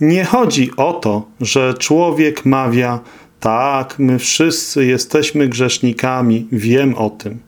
Nie chodzi o to, że człowiek mawia, tak, my wszyscy jesteśmy grzesznikami, wiem o tym.